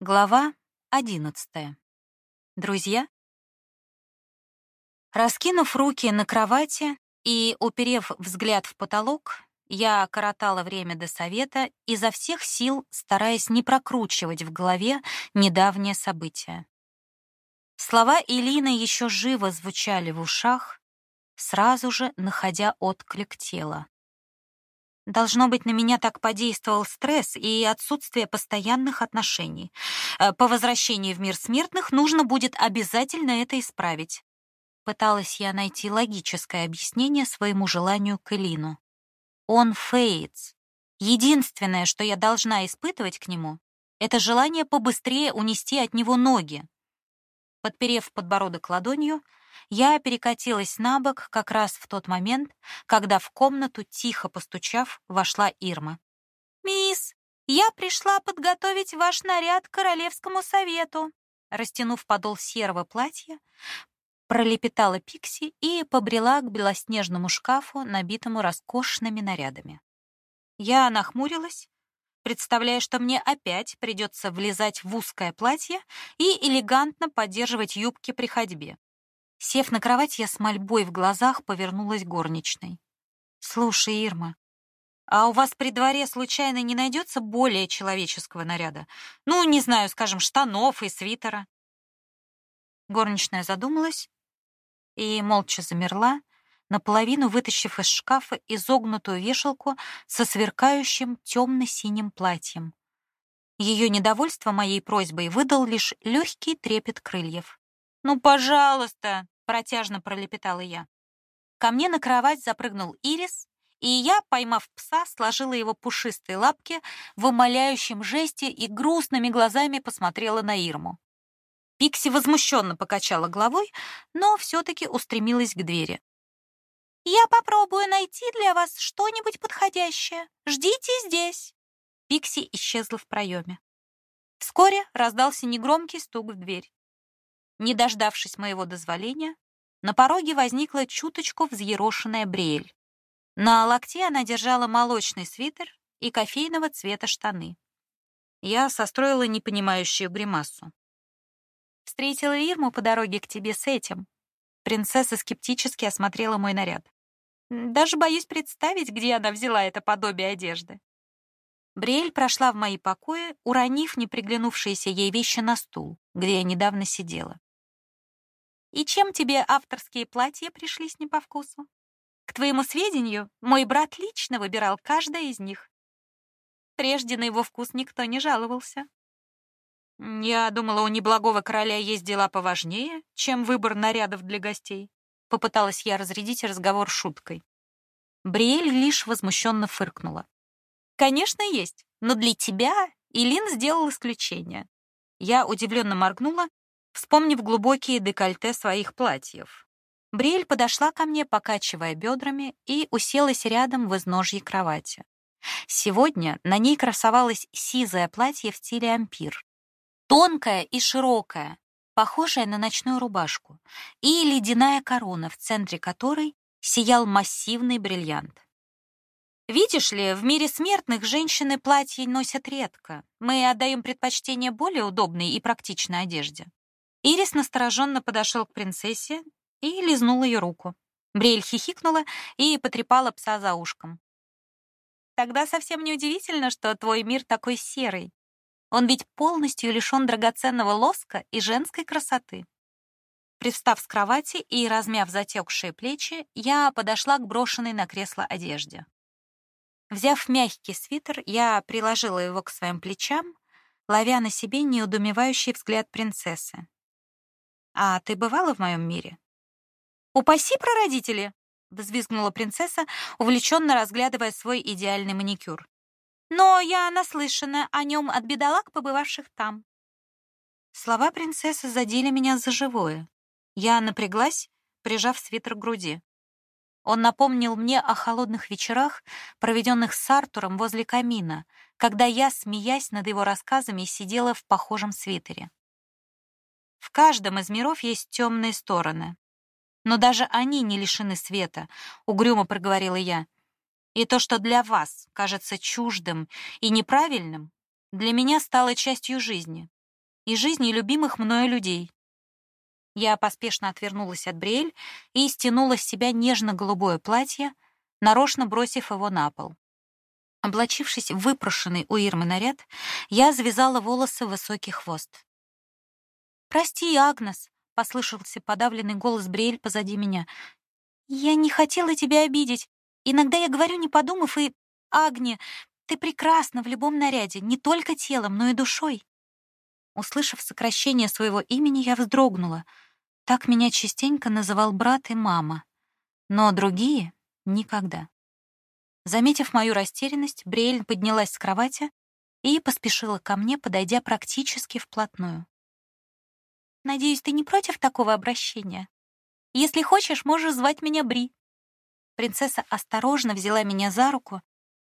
Глава одиннадцатая. Друзья. Раскинув руки на кровати и уперев взгляд в потолок, я коротала время до совета, изо всех сил стараясь не прокручивать в голове недавнее событие. Слова Илины еще живо звучали в ушах, сразу же находя отклик тела. Должно быть, на меня так подействовал стресс и отсутствие постоянных отношений. Э, по возвращении в мир смертных нужно будет обязательно это исправить. Пыталась я найти логическое объяснение своему желанию к Элину. Он Фейтс. Единственное, что я должна испытывать к нему, это желание побыстрее унести от него ноги. Подперев подбородок ладонью, я перекатилась на бок как раз в тот момент, когда в комнату, тихо постучав, вошла Ирма. «Мисс, я пришла подготовить ваш наряд к королевскому совету», растянув подол серого платья, пролепетала Пикси и побрела к белоснежному шкафу, набитому роскошными нарядами. Я нахмурилась, представляя, что мне опять придется влезать в узкое платье и элегантно поддерживать юбки при ходьбе. Сев на кровать, я с мольбой в глазах повернулась горничной. «Слушай, Ирма, а у вас при дворе случайно не найдется более человеческого наряда? Ну, не знаю, скажем, штанов и свитера?» Горничная задумалась и молча замерла, наполовину вытащив из шкафа изогнутую вешалку со сверкающим темно-синим платьем. Ее недовольство моей просьбой выдал лишь легкий трепет крыльев. «Ну, пожалуйста!» — протяжно пролепетала я. Ко мне на кровать запрыгнул Ирис, и я, поймав пса, сложила его пушистые лапки в умоляющем жесте и грустными глазами посмотрела на Ирму. Пикси возмущенно покачала головой, но все-таки устремилась к двери. «Я попробую найти для вас что-нибудь подходящее. Ждите здесь!» Пикси исчезла в проеме. Вскоре раздался негромкий стук в дверь. Не дождавшись моего дозволения, на пороге возникла чуточку взъерошенная Бриэль. На локте она держала молочный свитер и кофейного цвета штаны. Я состроила непонимающую гримасу. Встретила Ирму по дороге к тебе с этим. Принцесса скептически осмотрела мой наряд. Даже боюсь представить, где она взяла это подобие одежды. Бриэль прошла в мои покои, уронив неприглянувшиеся ей вещи на стул, где я недавно сидела. И чем тебе авторские платья пришлись не по вкусу? К твоему сведению, мой брат лично выбирал каждое из них. Прежде на его вкус никто не жаловался. Я думала, у неблагого короля есть дела поважнее, чем выбор нарядов для гостей. Попыталась я разрядить разговор шуткой. Бриэль лишь возмущенно фыркнула. Конечно, есть, но для тебя Илин сделал исключение. Я удивленно моргнула вспомнив глубокие декольте своих платьев. Бриэль подошла ко мне, покачивая бедрами, и уселась рядом в изножье кровати. Сегодня на ней красовалось сизое платье в стиле ампир. Тонкое и широкое, похожее на ночную рубашку, и ледяная корона, в центре которой сиял массивный бриллиант. Видишь ли, в мире смертных женщины платья носят редко. Мы отдаем предпочтение более удобной и практичной одежде. Ирис настороженно подошел к принцессе и лизнул ее руку. Бриэль хихикнула и потрепала пса за ушком. Тогда совсем не удивительно, что твой мир такой серый. Он ведь полностью лишен драгоценного лоска и женской красоты. Привстав с кровати и размяв затекшие плечи, я подошла к брошенной на кресло одежде. Взяв мягкий свитер, я приложила его к своим плечам, ловя на себе неудумевающий взгляд принцессы. А ты бывала в моем мире? Упаси прародители, взвизгнула принцесса, увлеченно разглядывая свой идеальный маникюр. Но я наслышана о нем от бедолаг, побывавших там. Слова принцессы задели меня за живое. Я напряглась, прижав свитер к груди. Он напомнил мне о холодных вечерах, проведенных с Артуром возле камина, когда я, смеясь над его рассказами, сидела в похожем свитере. В каждом из миров есть темные стороны. Но даже они не лишены света, угрюмо проговорила я. И то, что для вас кажется чуждым и неправильным, для меня стало частью жизни. и жизни любимых мною людей. Я поспешно отвернулась от Бриэль и стянула с себя нежно-голубое платье, нарочно бросив его на пол. Облачившись в выпрошенный у Ирмы наряд, я завязала волосы в высокий хвост. «Прости, Агнес», — послышался подавленный голос Бриэль позади меня. «Я не хотела тебя обидеть. Иногда я говорю, не подумав, и... Агне, ты прекрасна в любом наряде, не только телом, но и душой». Услышав сокращение своего имени, я вздрогнула. Так меня частенько называл брат и мама. Но другие — никогда. Заметив мою растерянность, Бриэль поднялась с кровати и поспешила ко мне, подойдя практически вплотную. «Надеюсь, ты не против такого обращения? Если хочешь, можешь звать меня Бри». Принцесса осторожно взяла меня за руку,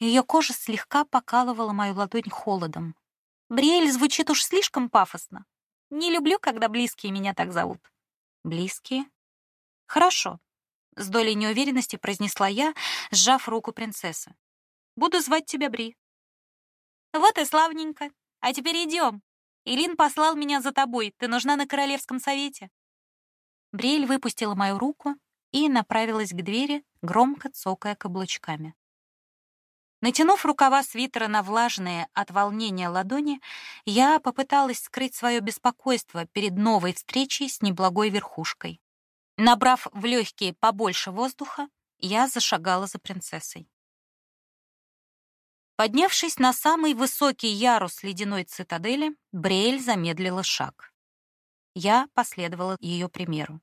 ее кожа слегка покалывала мою ладонь холодом. Бриэль звучит уж слишком пафосно. Не люблю, когда близкие меня так зовут. Близкие? Хорошо, с долей неуверенности произнесла я, сжав руку принцессы. Буду звать тебя Бри. Вот и славненько. А теперь идем. Илин послал меня за тобой. Ты нужна на королевском совете. Бриэль выпустила мою руку и направилась к двери, громко цокая каблучками. Натянув рукава свитера на влажные от волнения ладони, я попыталась скрыть свое беспокойство перед новой встречей с неблагой верхушкой. Набрав в легкие побольше воздуха, я зашагала за принцессой. Поднявшись на самый высокий ярус ледяной цитадели, Бриэль замедлила шаг. Я последовала ее примеру.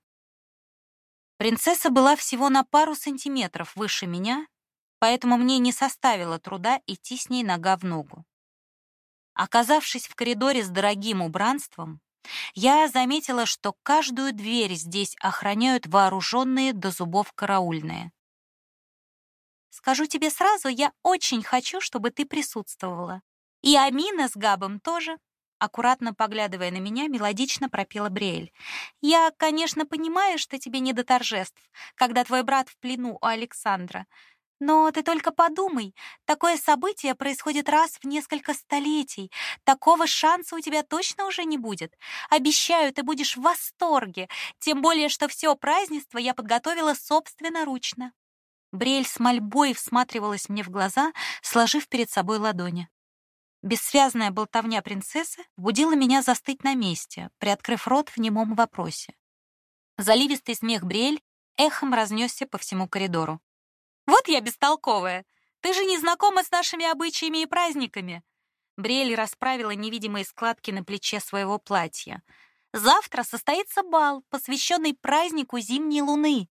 Принцесса была всего на пару сантиметров выше меня, поэтому мне не составило труда идти с ней нога в ногу. Оказавшись в коридоре с дорогим убранством, я заметила, что каждую дверь здесь охраняют вооруженные до зубов караульные. Скажу тебе сразу, я очень хочу, чтобы ты присутствовала. И Амина с Габом тоже. Аккуратно поглядывая на меня, мелодично пропела Бриэль. «Я, конечно, понимаю, что тебе не до торжеств, когда твой брат в плену у Александра. Но ты только подумай, такое событие происходит раз в несколько столетий. Такого шанса у тебя точно уже не будет. Обещаю, ты будешь в восторге, тем более, что все празднество я подготовила собственноручно. Брель с мольбой всматривалась мне в глаза, сложив перед собой ладони. Бессвязная болтовня принцессы будила меня застыть на месте, приоткрыв рот в немом вопросе. Заливистый смех Брель эхом разнесся по всему коридору. Вот я бестолковая. Ты же не знакома с нашими обычаями и праздниками. Бриэль расправила невидимые складки на плече своего платья. Завтра состоится бал, посвященный празднику зимней луны.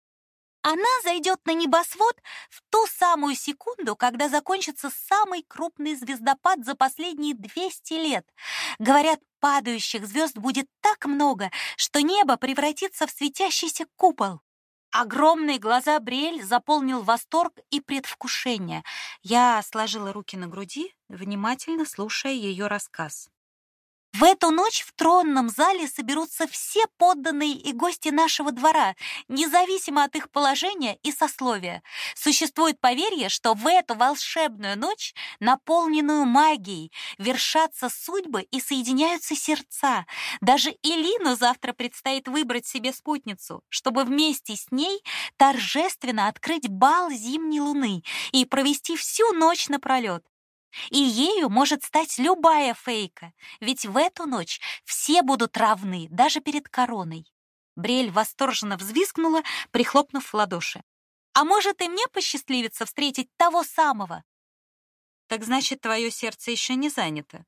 Она зайдет на небосвод в ту самую секунду, когда закончится самый крупный звездопад за последние 200 лет. Говорят, падающих звезд будет так много, что небо превратится в светящийся купол. Огромные глаза Бриэль заполнил восторг и предвкушение. Я сложила руки на груди, внимательно слушая ее рассказ. В эту ночь в тронном зале соберутся все подданные и гости нашего двора, независимо от их положения и сословия. Существует поверье, что в эту волшебную ночь, наполненную магией, вершатся судьбы и соединяются сердца. Даже Илину завтра предстоит выбрать себе спутницу, чтобы вместе с ней торжественно открыть бал зимней луны и провести всю ночь напролет. И ею может стать любая фейка, ведь в эту ночь все будут равны, даже перед короной. Брель восторженно взвизгнула, прихлопнув в ладоши. А может и мне посчастливится встретить того самого? Так значит, твое сердце еще не занято.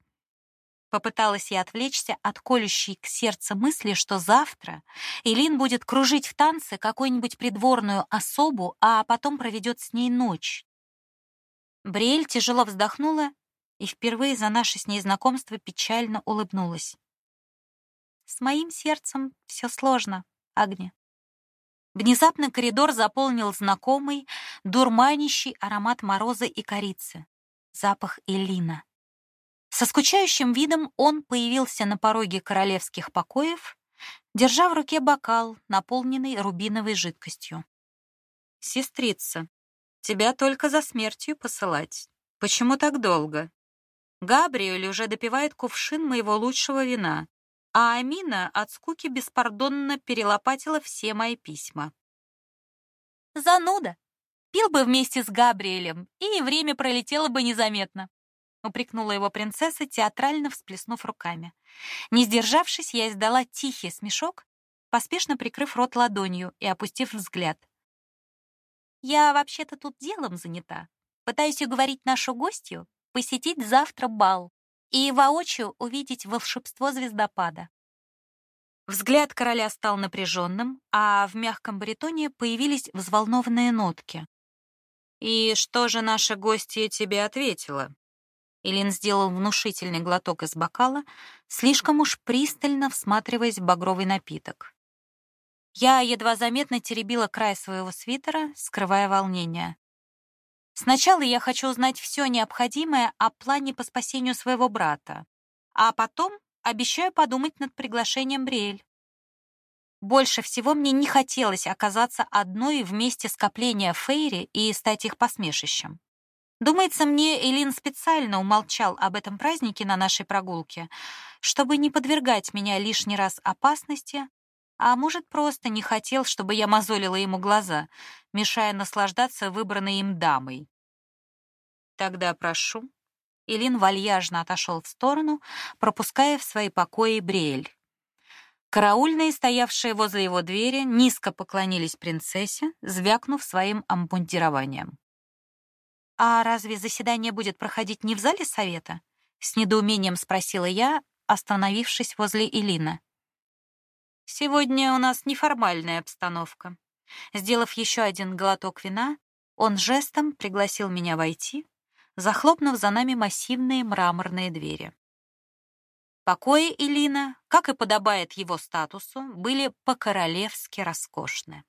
Попыталась я отвлечься от колющей к сердцу мысли, что завтра Илин будет кружить в танце какую-нибудь придворную особу, а потом проведет с ней ночь. Бриэль тяжело вздохнула и впервые за наше с ней знакомство печально улыбнулась. С моим сердцем все сложно, Агни. Внезапно коридор заполнил знакомый, дурманящий аромат мороза и корицы. Запах Элина. Со скучающим видом он появился на пороге королевских покоев, держа в руке бокал, наполненный рубиновой жидкостью. «Сестрица, Тебя только за смертью посылать. Почему так долго? Габриэль уже допивает кувшин моего лучшего вина. а Амина от скуки беспардонно перелопатила все мои письма. «Зануда! Пил бы вместе с Габриэлем, и время пролетело бы незаметно», упрекнула его принцесса, театрально всплеснув руками. Не сдержавшись, я издала тихий смешок, поспешно прикрыв рот ладонью и опустив взгляд. «Я вообще-то тут делом занята. Пытаюсь уговорить нашу гостью посетить завтра бал и воочию увидеть волшебство звездопада. Взгляд короля стал напряженным, а в мягком баритоне появились взволнованные нотки. «И что же наша гостья тебе ответила?» Илин сделал внушительный глоток из бокала, слишком уж пристально всматриваясь в багровый напиток. Я едва заметно теребила край своего свитера, скрывая волнение. Сначала я хочу узнать все необходимое о плане по спасению своего брата, а потом обещаю подумать над приглашением Бриэль. Больше всего мне не хотелось оказаться одной вместе скопления Фейри и стать их посмешищем. Думается, мне Элин специально умолчал об этом празднике на нашей прогулке, чтобы не подвергать меня лишний раз опасности, а может, просто не хотел, чтобы я мозолила ему глаза, мешая наслаждаться выбранной им дамой. Тогда прошу. Илин вальяжно отошел в сторону, пропуская в свои покои Бриэль. Караульные, стоявшие возле его двери, низко поклонились принцессе, звякнув своим амбундированием. «А разве заседание будет проходить не в зале совета?» — с недоумением спросила я, остановившись возле Илина. Сегодня у нас неформальная обстановка. Сделав еще один глоток вина, он жестом пригласил меня войти, захлопнув за нами массивные мраморные двери. Покои Илина, как и подобает его статусу, были по-королевски роскошны.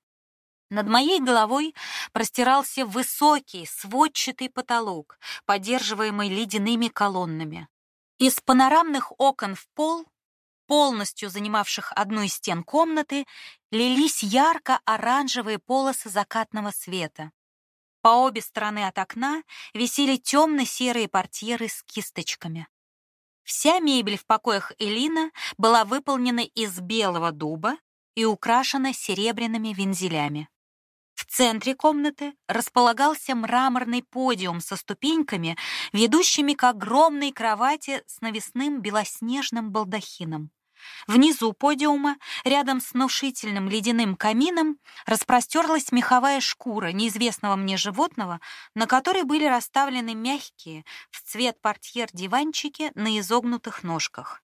Над моей головой простирался высокий сводчатый потолок, поддерживаемый ледяными колоннами. Из панорамных окон в пол полностью занимавших одну из стен комнаты, лились ярко-оранжевые полосы закатного света. По обе стороны от окна висели темно-серые портьеры с кисточками. Вся мебель в покоях Элина была выполнена из белого дуба и украшена серебряными вензелями. В центре комнаты располагался мраморный подиум со ступеньками, ведущими к огромной кровати с навесным белоснежным балдахином. Внизу подиума, рядом с внушительным ледяным камином, распростерлась меховая шкура неизвестного мне животного, на которой были расставлены мягкие, в цвет портьер диванчики на изогнутых ножках.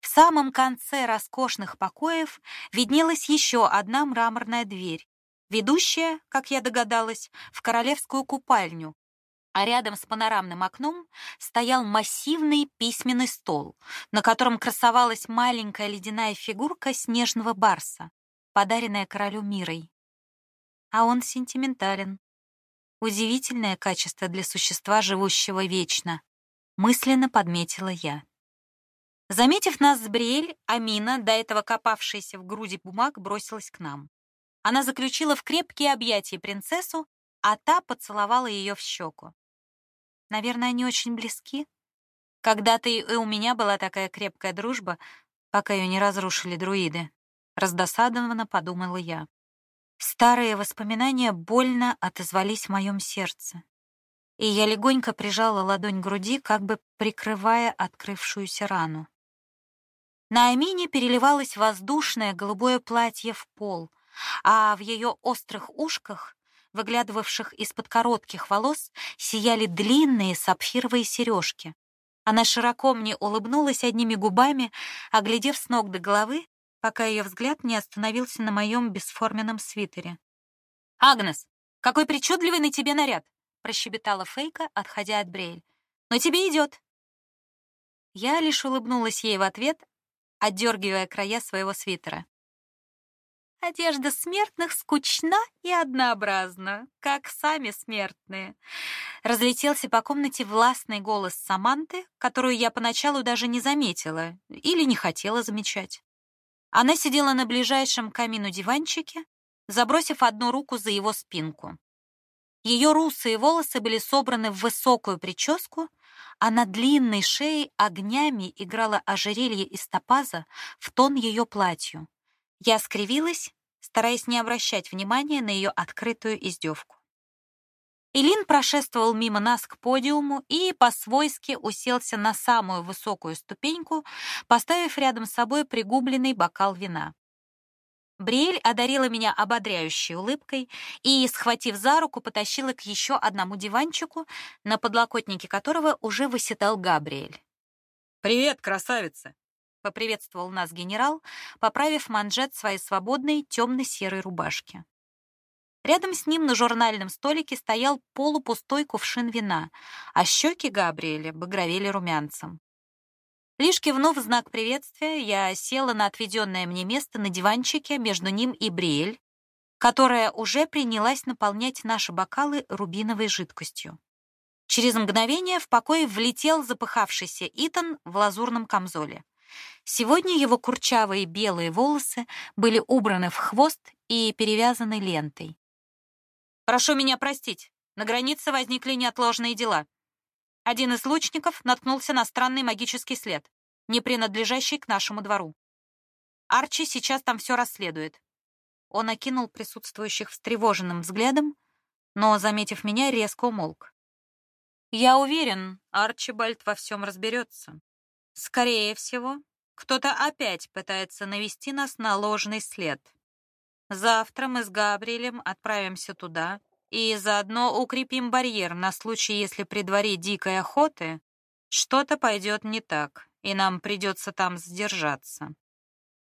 В самом конце роскошных покоев виднелась еще одна мраморная дверь, ведущая, как я догадалась, в королевскую купальню, а рядом с панорамным окном стоял массивный письменный стол, на котором красовалась маленькая ледяная фигурка снежного барса, подаренная королю Мирой. А он сентиментален. Удивительное качество для существа, живущего вечно, мысленно подметила я. Заметив нас с Бриэль, Амина, до этого копавшаяся в груди бумаг, бросилась к нам. Она заключила в крепкие объятия принцессу, а та поцеловала ее в щеку. Наверное, они очень близки. Когда-то и у меня была такая крепкая дружба, пока ее не разрушили друиды. Раздосадованно подумала я. Старые воспоминания больно отозвались в моем сердце. И я легонько прижала ладонь к груди, как бы прикрывая открывшуюся рану. На Амине переливалось воздушное голубое платье в пол, а в ее острых ушках выглядывавших из-под коротких волос, сияли длинные сапфировые сережки. Она широко мне улыбнулась одними губами, оглядев с ног до головы, пока ее взгляд не остановился на моем бесформенном свитере. «Агнес, какой причудливый на тебе наряд!» прощебетала Фейка, отходя от Брейль. «Но тебе идет!» Я лишь улыбнулась ей в ответ, отдергивая края своего свитера. Одежда смертных скучна и однообразна, как сами смертные. Разлетелся по комнате властный голос Саманты, которую я поначалу даже не заметила или не хотела замечать. Она сидела на ближайшем камину диванчике, забросив одну руку за его спинку. Ее русые волосы были собраны в высокую прическу, а на длинной шее огнями играло ожерелье из топаза в тон ее платью. Я скривилась, стараясь не обращать внимания на ее открытую издевку. Илин прошествовал мимо нас к подиуму и по-свойски уселся на самую высокую ступеньку, поставив рядом с собой пригубленный бокал вина. Бриэль одарила меня ободряющей улыбкой и, схватив за руку, потащила к еще одному диванчику, на подлокотнике которого уже выседал Габриэль. «Привет, красавица!» — поприветствовал нас генерал, поправив манжет своей свободной темно-серой рубашки. Рядом с ним на журнальном столике стоял полупустой кувшин вина, а щеки Габриэля багровели румянцем. Лишь кивнув в знак приветствия, я села на отведенное мне место на диванчике между ним и Бриэль, которая уже принялась наполнять наши бокалы рубиновой жидкостью. Через мгновение в покое влетел запыхавшийся Итан в лазурном камзоле. Сегодня его курчавые белые волосы были убраны в хвост и перевязаны лентой. «Прошу меня простить, на границе возникли неотложные дела», один из лучников наткнулся на странный магический след, не принадлежащий к нашему двору. Арчи сейчас там все расследует. Он окинул присутствующих встревоженным взглядом, но, заметив меня, резко умолк. Я уверен, Арчибальд во всем разберется. Скорее всего, кто-то опять пытается навести нас на ложный след. Завтра мы с Габриэлем отправимся туда и заодно укрепим барьер на случай, если при дворе дикой охоты что-то пойдет не так, и нам придется там сдержаться.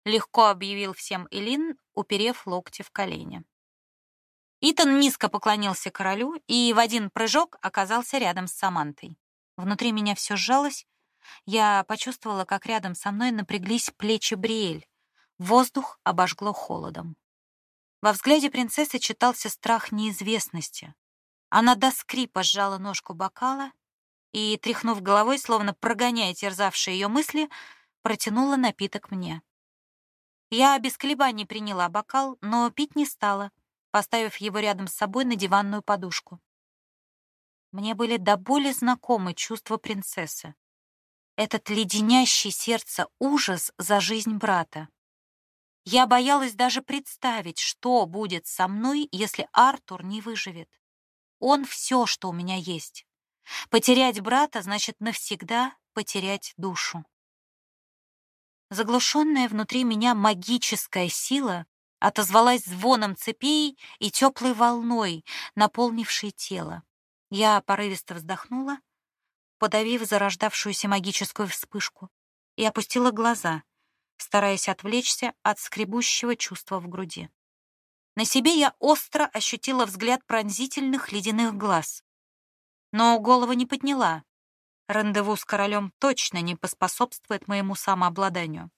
Легко объявил всем Элин, уперев локти в колени. Итан низко поклонился королю и в один прыжок оказался рядом с Самантой. Внутри меня все сжалось. Я почувствовала, как рядом со мной напряглись плечи Бриэль. Воздух обожгло холодом. Во взгляде принцессы читался страх неизвестности. Она до скрипа сжала ножку бокала и, тряхнув головой, словно прогоняя терзавшие ее мысли, протянула напиток мне. Я без колебаний приняла бокал, но пить не стала, поставив его рядом с собой на диванную подушку. Мне были до боли знакомы чувства принцессы. Этот леденящий сердце ужас за жизнь брата. Я боялась даже представить, что будет со мной, если Артур не выживет. Он все, что у меня есть. Потерять брата значит навсегда потерять душу. Заглушенная внутри меня магическая сила отозвалась звоном цепей и теплой волной, наполнившей тело. Я порывисто вздохнула, подавив зарождавшуюся магическую вспышку, и опустила глаза — стараясь отвлечься от скребущего чувства в груди. На себе я остро ощутила взгляд пронзительных ледяных глаз. Но голову не подняла. Рандеву с королем точно не поспособствует моему самообладанию.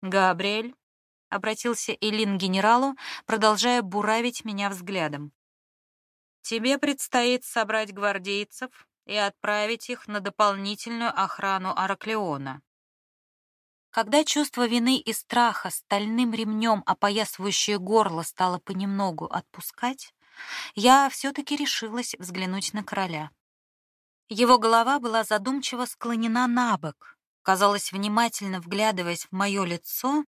«Габриэль», — обратился Элин к генералу, продолжая буравить меня взглядом. «Тебе предстоит собрать гвардейцев и отправить их на дополнительную охрану Араклеона. Когда чувство вины и страха стальным ремнем, опоясывающее горло, стало понемногу отпускать, я все-таки решилась взглянуть на короля. Его голова была задумчиво склонена на бок. Казалось, внимательно вглядываясь в мое лицо,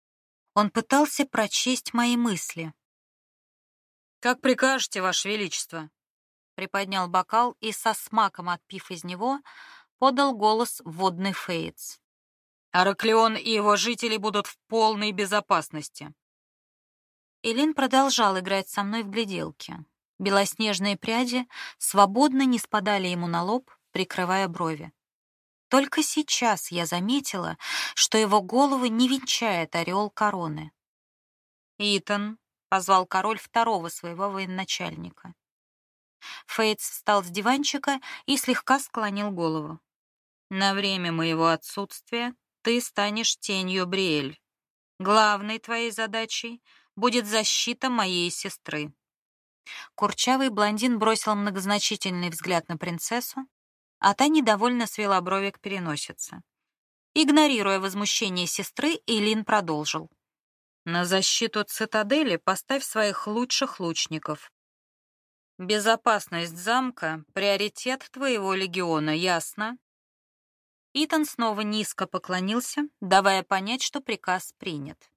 он пытался прочесть мои мысли. «Как прикажете, Ваше Величество?» Приподнял бокал и, со смаком отпив из него, подал голос водный Фейтс. Араклеон и его жители будут в полной безопасности. Элин продолжал играть со мной в гляделки. Белоснежные пряди свободно не спадали ему на лоб, прикрывая брови. Только сейчас я заметила, что его голову не венчает ореол короны. «Итан», — позвал король второго своего военачальника. Фейтс встал с диванчика и слегка склонил голову. «На время моего отсутствия ты станешь тенью Бриэль. Главной твоей задачей будет защита моей сестры. Курчавый блондин бросил многозначительный взгляд на принцессу, а та недовольно свела брови к переносице. Игнорируя возмущение сестры, Элин продолжил. «На защиту цитадели поставь своих лучших лучников. Безопасность замка — приоритет твоего легиона, ясно? Итан снова низко поклонился, давая понять, что приказ принят.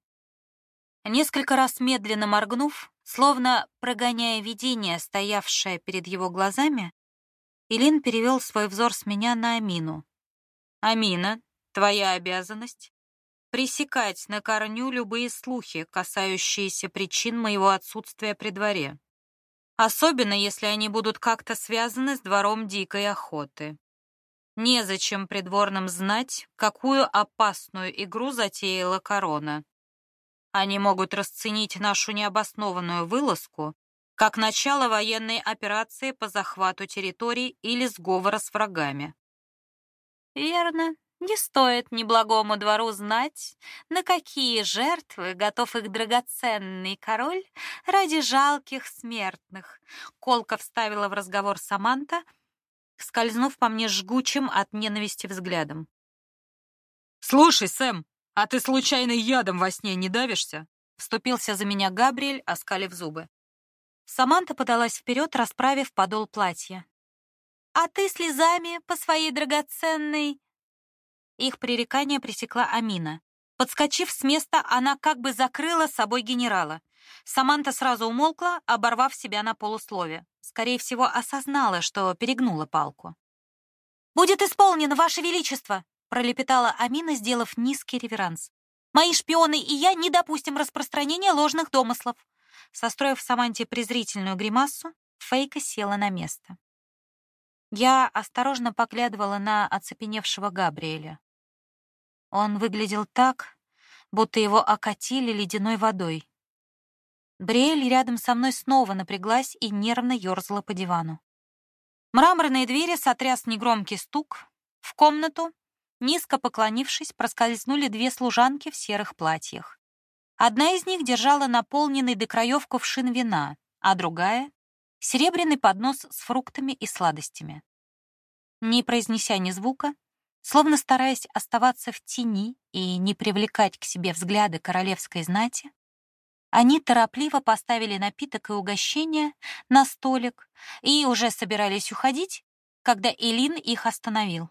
Несколько раз медленно моргнув, словно прогоняя видение, стоявшее перед его глазами, Илин перевел свой взор с меня на Амину. «Амина, твоя обязанность — пресекать на корню любые слухи, касающиеся причин моего отсутствия при дворе, особенно если они будут как-то связаны с двором дикой охоты. Незачем придворным знать, какую опасную игру затеяла корона. Они могут расценить нашу необоснованную вылазку как начало военной операции по захвату территорий или сговора с врагами. Верно. Не стоит неблагому двору знать, на какие жертвы готов их драгоценный король ради жалких смертных. Колка вставила в разговор Саманта, скользнув по мне жгучим от ненависти взглядом. «Слушай, Сэм, а ты случайно ядом во сне не давишься?» Вступился за меня Габриэль, оскалив зубы. Саманта подалась вперед, расправив подол платья. «А ты слезами по своей драгоценной...» Их пререкание пресекла Амина. Подскочив с места, она как бы закрыла собой генерала. Саманта сразу умолкла, оборвав себя на полуслове. Скорее всего, осознала, что перегнула палку. «Будет исполнено, Ваше Величество!» пролепетала Амина, сделав низкий реверанс. «Мои шпионы и я не допустим распространения ложных домыслов». Состроив Саманте презрительную гримасу, Фейка села на место. Я осторожно поглядывала на оцепеневшего Габриэля. Он выглядел так, будто его окатили ледяной водой. Бриэль рядом со мной снова напряглась и нервно ерзала по дивану. Мраморные двери сотряс негромкий стук. В комнату, низко поклонившись, проскользнули две служанки в серых платьях. Одна из них держала наполненный до краев кувшин вина, а другая серебряный поднос с фруктами и сладостями. Не произнеся ни звука, словно стараясь оставаться в тени и не привлекать к себе взгляды королевской знати, они торопливо поставили напиток и угощение на столик и уже собирались уходить, когда Элин их остановил.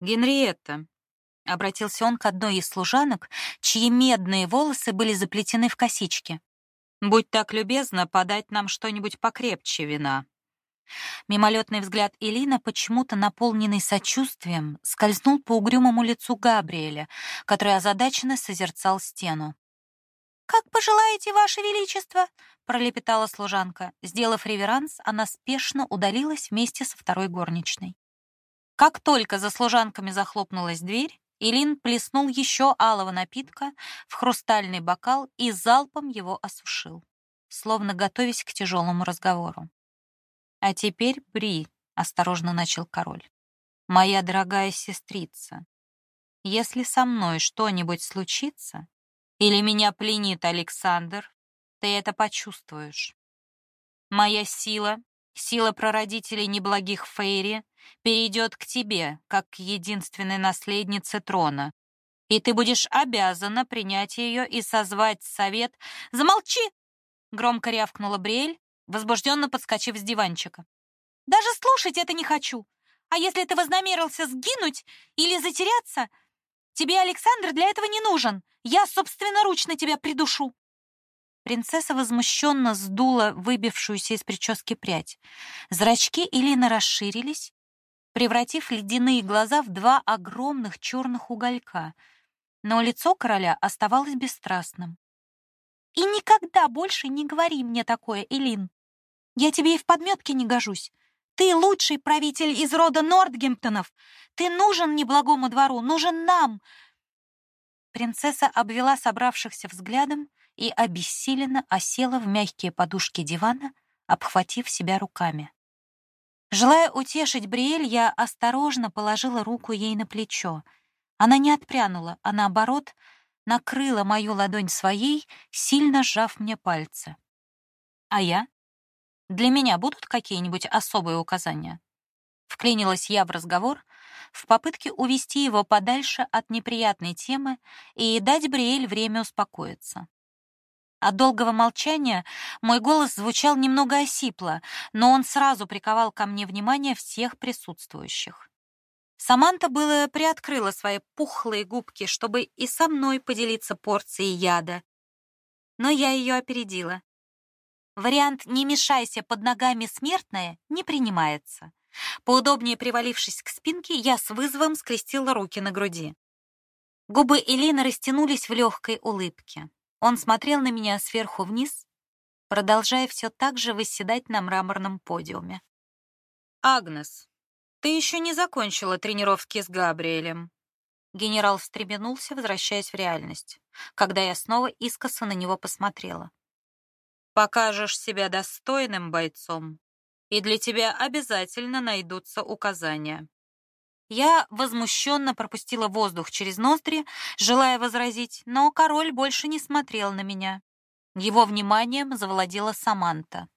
«Генриетта», — обратился он к одной из служанок, чьи медные волосы были заплетены в косички. Будь так любезна подать нам что-нибудь покрепче вина. Мимолетный взгляд Элина, почему-то наполненный сочувствием, скользнул по угрюмому лицу Габриэля, который озадаченно созерцал стену. «Как пожелаете, Ваше Величество!» — пролепетала служанка. Сделав реверанс, она спешно удалилась вместе со второй горничной. Как только за служанками захлопнулась дверь, Илин плеснул еще алого напитка в хрустальный бокал и залпом его осушил, словно готовясь к тяжелому разговору. «А теперь, Бри», — осторожно начал король, — «моя дорогая сестрица, если со мной что-нибудь случится или меня пленит Александр, ты это почувствуешь. Моя сила, сила прародителей неблагих Фейри, перейдет к тебе, как к единственной наследнице трона, и ты будешь обязана принять ее и созвать совет. Замолчи! Громко рявкнула Бриэль, возбужденно подскочив с диванчика. Даже слушать это не хочу. А если ты вознамерился сгинуть или затеряться, тебе Александр для этого не нужен. Я собственноручно тебя придушу. Принцесса возмущенно сдула выбившуюся из прически прядь. Зрачки Илины расширились, превратив ледяные глаза в два огромных черных уголька, но лицо короля оставалось бесстрастным. «И никогда больше не говори мне такое, Элин. Я тебе и в подметке не гожусь. Ты лучший правитель из рода Нортгемптонов. Ты нужен неблагому двору, нужен нам!» Принцесса обвела собравшихся взглядом и обессиленно осела в мягкие подушки дивана, обхватив себя руками. Желая утешить Бриэль, я осторожно положила руку ей на плечо. Она не отпрянула, а наоборот, накрыла мою ладонь своей, сильно сжав мне пальцы. А я? Для меня будут какие-нибудь особые указания? Вклинилась я в разговор в попытке увести его подальше от неприятной темы и дать Бриэль время успокоиться. От долгого молчания мой голос звучал немного осипло, но он сразу приковал ко мне внимание всех присутствующих. Саманта было приоткрыла свои пухлые губки, чтобы и со мной поделиться порцией яда. Но я ее опередила. Вариант «не мешайся под ногами смертная» не принимается. Поудобнее привалившись к спинке, я с вызовом скрестила руки на груди. Губы Элины растянулись в легкой улыбке. Он смотрел на меня сверху вниз, продолжая все так же восседать на мраморном подиуме. «Агнес, ты еще не закончила тренировки с Габриэлем». Генерал встрепенулся, возвращаясь в реальность, когда я снова искоса на него посмотрела. «Покажешь себя достойным бойцом, и для тебя обязательно найдутся указания». Я возмущенно пропустила воздух через ноздри, желая возразить, но король больше не смотрел на меня. Его вниманием завладела Саманта.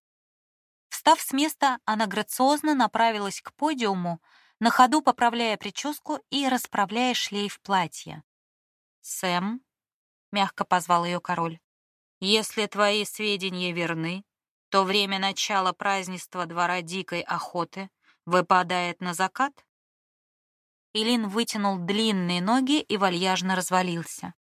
Встав с места, она грациозно направилась к подиуму, на ходу поправляя прическу и расправляя шлейф платья. «Сэм», — мягко позвал ее король, — «если твои сведения верны, то время начала празднества двора дикой охоты выпадает на закат?» Илин вытянул длинные ноги и вальяжно развалился.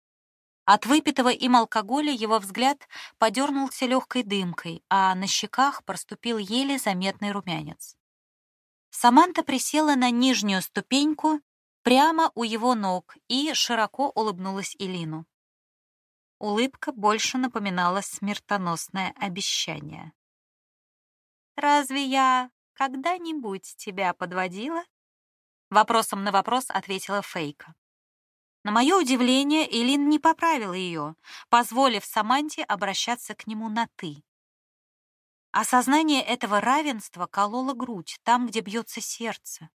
От выпитого им алкоголя его взгляд подернулся легкой дымкой, а на щеках проступил еле заметный румянец. Саманта присела на нижнюю ступеньку прямо у его ног и широко улыбнулась Илину. Улыбка больше напоминала смертоносное обещание. «Разве я когда-нибудь тебя подводила?» Вопросом на вопрос ответила Фейка. На мое удивление, Элин не поправила ее, позволив Саманте обращаться к нему на «ты». Осознание этого равенства кололо грудь, там, где бьется сердце.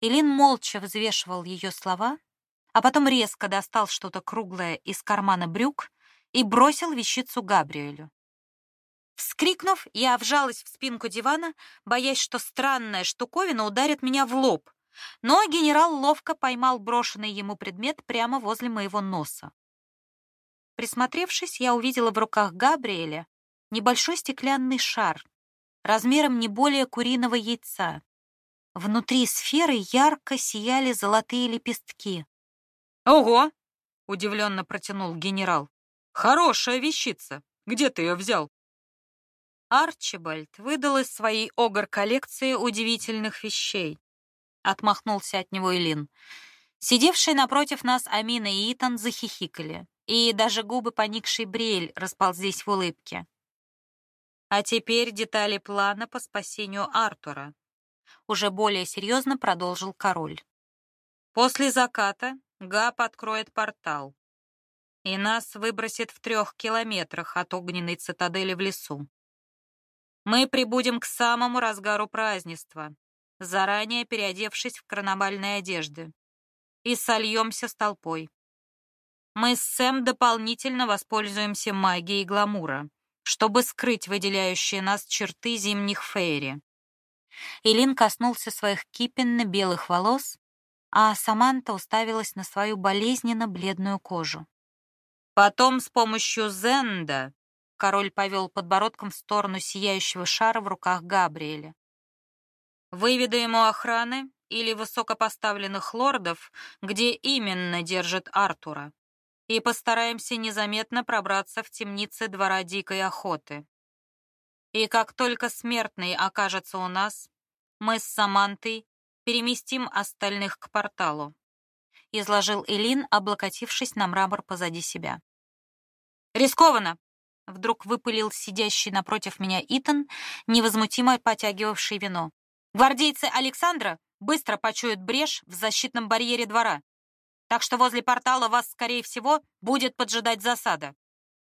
Элин молча взвешивал ее слова, а потом резко достал что-то круглое из кармана брюк и бросил вещицу Габриэлю. Вскрикнув, я вжалась в спинку дивана, боясь, что странная штуковина ударит меня в лоб, но генерал ловко поймал брошенный ему предмет прямо возле моего носа. Присмотревшись, я увидела в руках Габриэля небольшой стеклянный шар, размером не более куриного яйца. Внутри сферы ярко сияли золотые лепестки. «Ого!» — удивленно протянул генерал. «Хорошая вещица. Где ты ее взял?» Арчибальд выдал из своей огр-коллекции удивительных вещей отмахнулся от него Илин. Сидевшие напротив нас Амина и Итан захихикали, и даже губы поникшей Бриэль расползлись в улыбке. А теперь детали плана по спасению Артура. Уже более серьезно продолжил король. После заката Габ откроет портал, и нас выбросит в трех километрах от огненной цитадели в лесу. Мы прибудем к самому разгару празднества, заранее переодевшись в карнавальные одежды, и сольемся с толпой. Мы с Сэм дополнительно воспользуемся магией гламура, чтобы скрыть выделяющие нас черты зимних фейри. Илин коснулся своих кипенно-белых волос, а Саманта уставилась на свою болезненно-бледную кожу. Потом с помощью Зенда король повел подбородком в сторону сияющего шара в руках Габриэля. Выведаем у охраны или высокопоставленных лордов, где именно держит Артура, и постараемся незаметно пробраться в темницы двора дикой охоты. И как только смертный окажется у нас, мы с Самантой переместим остальных к порталу, изложил Элин, облокотившись на мрамор позади себя. Рискованно, вдруг выпылил сидящий напротив меня Итан, невозмутимо потягивавший вино. Гвардейцы Александра быстро почуют брешь в защитном барьере двора, так что возле портала вас, скорее всего, будет поджидать засада.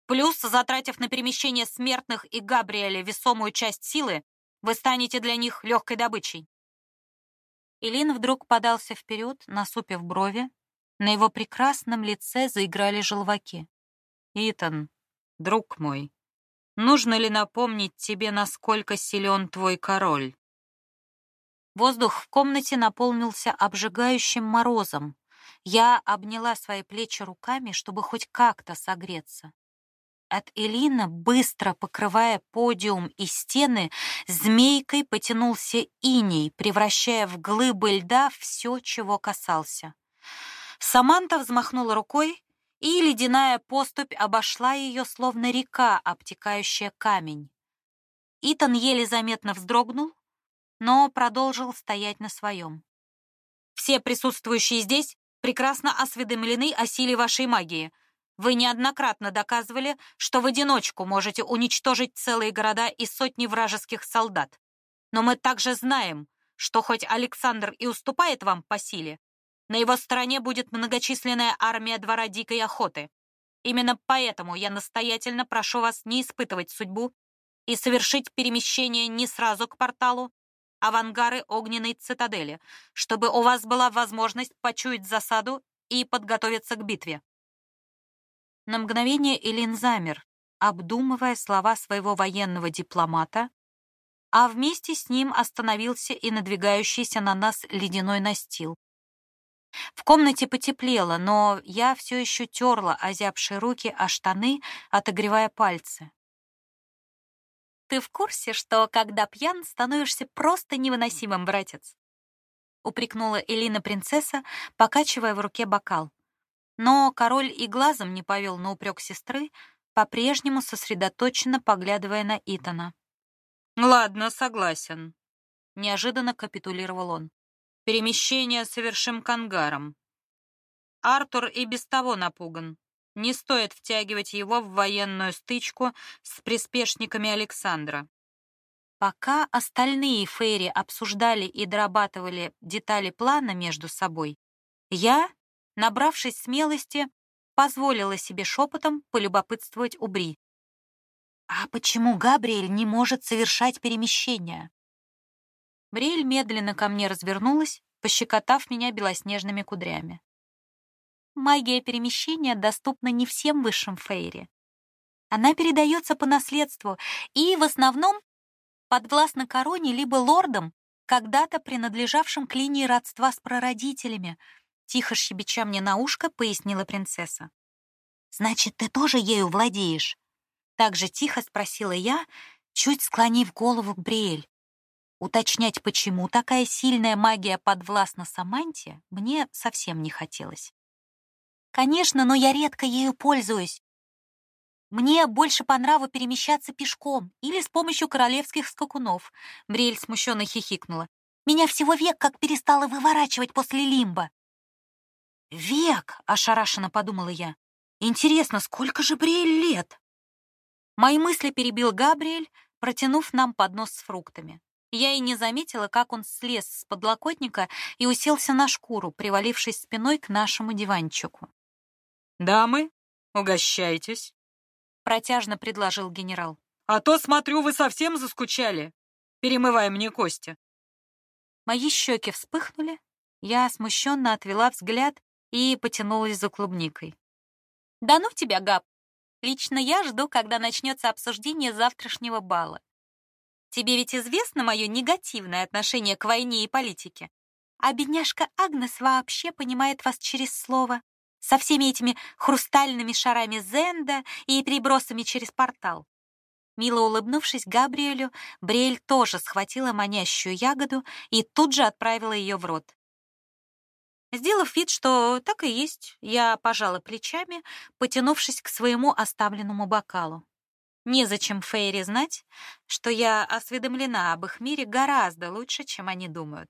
Плюс, затратив на перемещение смертных и Габриэля весомую часть силы, вы станете для них легкой добычей. Илин вдруг подался вперед, насупив брови. На его прекрасном лице заиграли желваки. «Итан, друг мой, нужно ли напомнить тебе, насколько силен твой король?» Воздух в комнате наполнился обжигающим морозом. Я обняла свои плечи руками, чтобы хоть как-то согреться. От Элина, быстро покрывая подиум и стены, змейкой потянулся иней, превращая в глыбы льда все, чего касался. Саманта взмахнула рукой, и ледяная поступь обошла ее, словно река, обтекающая камень. Итан еле заметно вздрогнул, но продолжил стоять на своем. «Все присутствующие здесь прекрасно осведомлены о силе вашей магии. Вы неоднократно доказывали, что в одиночку можете уничтожить целые города и сотни вражеских солдат. Но мы также знаем, что хоть Александр и уступает вам по силе, на его стороне будет многочисленная армия двора дикой охоты. Именно поэтому я настоятельно прошу вас не испытывать судьбу и совершить перемещение не сразу к порталу, а в ангары огненной цитадели, чтобы у вас была возможность почуять засаду и подготовиться к битве. На мгновение Элин замер, обдумывая слова своего военного дипломата, а вместе с ним остановился и надвигающийся на нас ледяной настил. В комнате потеплело, но я все еще терла озябшие руки о штаны, отогревая пальцы. «Ты в курсе, что, когда пьян, становишься просто невыносимым, братец?» упрекнула Элина принцесса, покачивая в руке бокал. Но король и глазом не повел на упрек сестры, по-прежнему сосредоточенно поглядывая на Итана. «Ладно, согласен», — неожиданно капитулировал он. Перемещение совершим к ангарам. Артур и без того напуган. Не стоит втягивать его в военную стычку с приспешниками Александра. Пока остальные фейри обсуждали и дорабатывали детали плана между собой, я, набравшись смелости, позволила себе шепотом полюбопытствовать у Бри. «А почему Габриэль не может совершать перемещения?» Бриэль медленно ко мне развернулась, пощекотав меня белоснежными кудрями. Магия перемещения доступна не всем высшим фейри. Она передается по наследству и в основном подвластна короне либо лордам, когда-то принадлежавшим к линии родства с прародителями, тихо щебеча мне на ушко, пояснила принцесса. Значит, ты тоже ею владеешь? Так же тихо спросила я, чуть склонив голову к Бриэль. Уточнять, почему такая сильная магия подвластна Саманте, мне совсем не хотелось. Конечно, но я редко ею пользуюсь. Мне больше по нраву перемещаться пешком или с помощью королевских скакунов. Бриэль смущенно хихикнула. Меня всего век как перестала выворачивать после лимба. Век, ошарашенно подумала я. Интересно, сколько же Бриэль лет? Мои мысли перебил Габриэль, протянув нам поднос с фруктами. Я и не заметила, как он слез с подлокотника и уселся на шкуру, привалившись спиной к нашему диванчику. «Дамы, угощайтесь», — протяжно предложил генерал. «А то, смотрю, вы совсем заскучали, перемывая мне кости». Мои щеки вспыхнули, я смущенно отвела взгляд и потянулась за клубникой. «Да ну тебя, Габ! Лично я жду, когда начнется обсуждение завтрашнего бала. Тебе ведь известно мое негативное отношение к войне и политике. А бедняжка Агнес вообще понимает вас через слово, со всеми этими хрустальными шарами Зенда и перебросами через портал. Мило улыбнувшись Габриэлю, Бриэль тоже схватила манящую ягоду и тут же отправила ее в рот. Сделав вид, что так и есть, я пожала плечами, потянувшись к своему оставленному бокалу. Незачем Фейри знать, что я осведомлена об их мире гораздо лучше, чем они думают.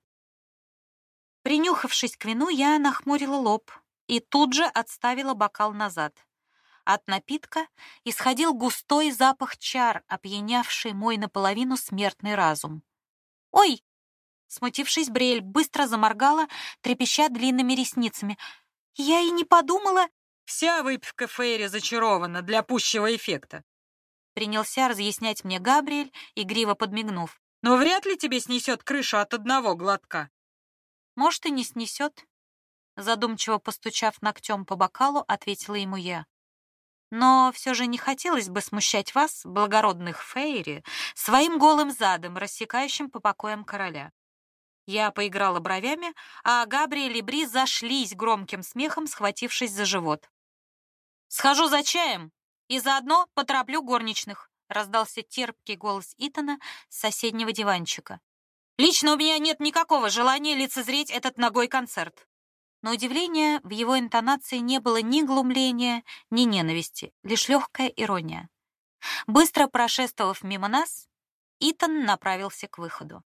Принюхавшись к вину, я нахмурила лоб и тут же отставила бокал назад. От напитка исходил густой запах чар, опьянявший мой наполовину смертный разум. «Ой!» Смутившись, Бриэль быстро заморгала, трепеща длинными ресницами. «Я и не подумала...» «Вся выпивка Фейри зачарована для пущего эффекта. Принялся разъяснять мне Габриэль, игриво подмигнув. «Но вряд ли тебе снесет крышу от одного глотка». «Может, и не снесет», — задумчиво постучав ногтем по бокалу, ответила ему я. «Но все же не хотелось бы смущать вас, благородных Фейри, своим голым задом, рассекающим по покоям короля». Я поиграла бровями, а Габриэль и Бри зашлись громким смехом, схватившись за живот. «Схожу за чаем», И заодно потороплю горничных», — раздался терпкий голос Итана с соседнего диванчика. «Лично у меня нет никакого желания лицезреть этот ногой концерт». На удивление, в его интонации не было ни глумления, ни ненависти, лишь легкая ирония. Быстро прошествовав мимо нас, Итан направился к выходу.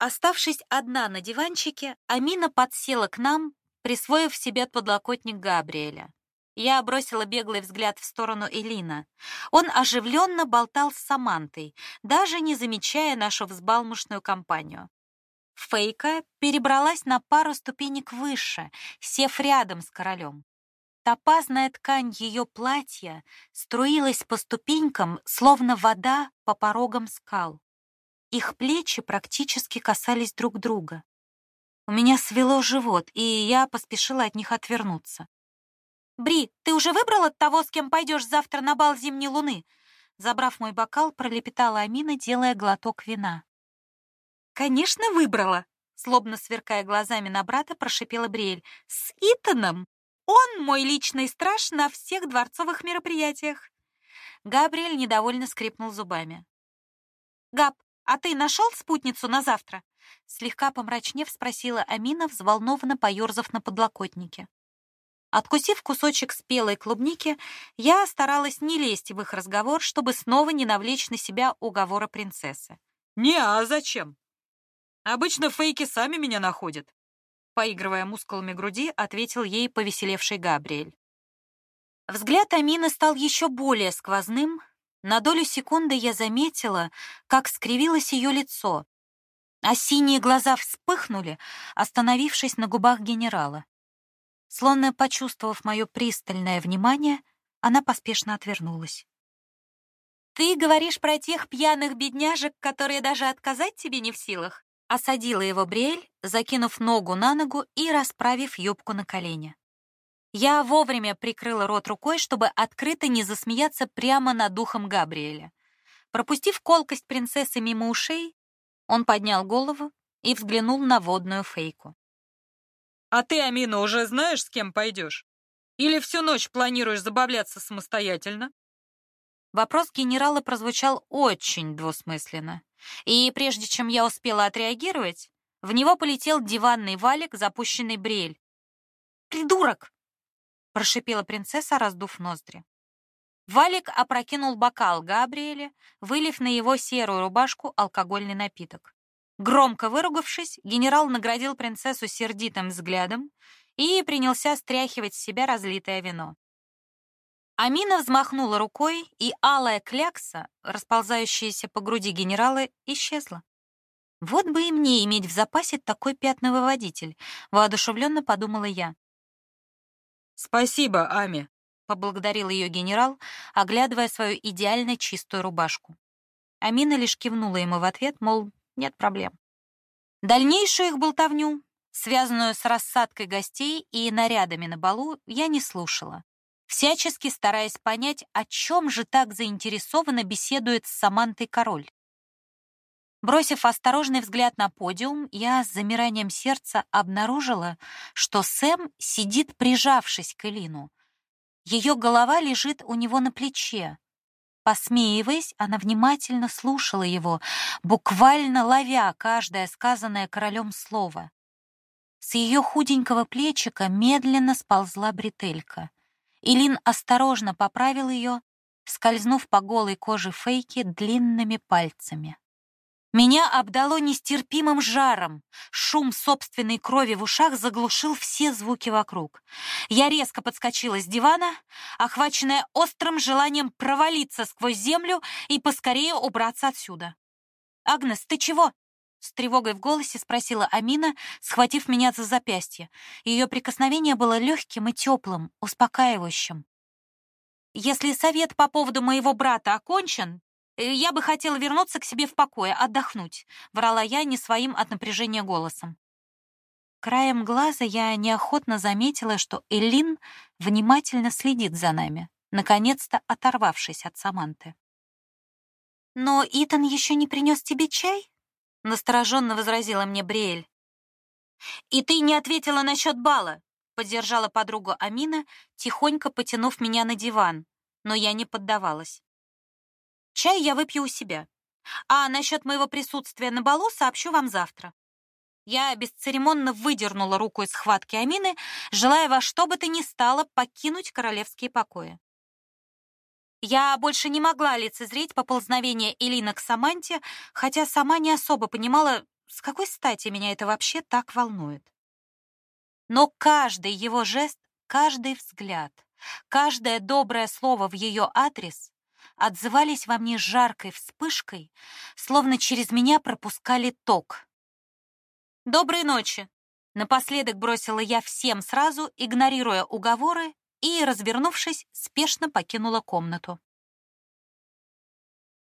Оставшись одна на диванчике, Амина подсела к нам, присвоив себе подлокотник Габриэля. Я бросила беглый взгляд в сторону Элина. Он оживленно болтал с Самантой, даже не замечая нашу взбалмошную компанию. Фейка перебралась на пару ступенек выше, сев рядом с королем. Топазная ткань ее платья струилась по ступенькам, словно вода по порогам скал. Их плечи практически касались друг друга. У меня свело живот, и я поспешила от них отвернуться. «Бри, ты уже выбрала того, с кем пойдешь завтра на бал зимней луны?» Забрав мой бокал, пролепетала Амина, делая глоток вина. «Конечно, выбрала!» Слобно сверкая глазами на брата, прошипела Бриэль. «С Итаном! Он мой личный страж на всех дворцовых мероприятиях!» Габриэль недовольно скрипнул зубами. «Габ, а ты нашел спутницу на завтра?» Слегка помрачнев спросила Амина, взволнованно поерзав на подлокотнике. Откусив кусочек спелой клубники, я старалась не лезть в их разговор, чтобы снова не навлечь на себя уговора принцессы. «Не, а зачем? Обычно фейки сами меня находят», поигрывая мускулами груди, ответил ей повеселевший Габриэль. Взгляд Амины стал еще более сквозным. На долю секунды я заметила, как скривилось ее лицо, а синие глаза вспыхнули, остановившись на губах генерала. Словно почувствовав мое пристальное внимание, она поспешно отвернулась. «Ты говоришь про тех пьяных бедняжек, которые даже отказать тебе не в силах?» Осадила его Бриэль, закинув ногу на ногу и расправив юбку на колени. Я вовремя прикрыла рот рукой, чтобы открыто не засмеяться прямо над духом Габриэля. Пропустив колкость принцессы мимо ушей, он поднял голову и взглянул на водную фейку. А ты, Амина, уже знаешь, с кем пойдешь? Или всю ночь планируешь забавляться самостоятельно? Вопрос генерала прозвучал очень двусмысленно. И прежде чем я успела отреагировать, в него полетел диванный валик, запущенный брель. «Придурок!» — прошипела принцесса, раздув ноздри. Валик опрокинул бокал Габриэля, вылив на его серую рубашку алкогольный напиток. Громко выругавшись, генерал наградил принцессу сердитым взглядом и принялся стряхивать с себя разлитое вино. Амина взмахнула рукой, и алая клякса, расползающаяся по груди генерала, исчезла. Вот бы и мне иметь в запасе такой пятновыводитель, воодушевленно подумала я. Спасибо, Ами, поблагодарил ее генерал, оглядывая свою идеально чистую рубашку. Амина лишь кивнула ему в ответ, мол, нет проблем. Дальнейшую их болтовню, связанную с рассадкой гостей и нарядами на балу, я не слушала, всячески стараясь понять, о чем же так заинтересованно беседует с Самантой король. Бросив осторожный взгляд на подиум, я с замиранием сердца обнаружила, что Сэм сидит, прижавшись к Элину. Ее голова лежит у него на плече, Посмеиваясь, она внимательно слушала его, буквально ловя каждое сказанное королем слово. С ее худенького плечика медленно сползла бретелька. Илин осторожно поправил ее, скользнув по голой коже Фейки длинными пальцами. Меня обдало нестерпимым жаром. Шум собственной крови в ушах заглушил все звуки вокруг. Я резко подскочила с дивана, охваченная острым желанием провалиться сквозь землю и поскорее убраться отсюда. «Агнес, ты чего?» С тревогой в голосе спросила Амина, схватив меня за запястье. Ее прикосновение было легким и теплым, успокаивающим. «Если совет по поводу моего брата окончен, я бы хотела вернуться к себе в покое, отдохнуть, врала я не своим от напряжения голосом. Краем глаза я неохотно заметила, что Элин внимательно следит за нами, наконец-то оторвавшись от Саманты. Но Итан еще не принес тебе чай? настороженно возразила мне Бриэль. И ты не ответила насчет бала, поддержала подругу Амина, тихонько потянув меня на диван. но я не поддавалась. Чай я выпью у себя. А насчет моего присутствия на балу сообщу вам завтра. Я бесцеремонно выдернула руку из схватки Амины, желая во что бы то ни стало покинуть королевские покои. Я больше не могла лицезреть поползновение Элины к Саманте, хотя сама не особо понимала, с какой стати меня это вообще так волнует. Но каждый его жест, каждый взгляд, каждое доброе слово в ее адрес отзывались во мне жаркой вспышкой, словно через меня пропускали ток. «Доброй ночи!» Напоследок бросила я всем сразу, игнорируя уговоры, и, развернувшись, спешно покинула комнату.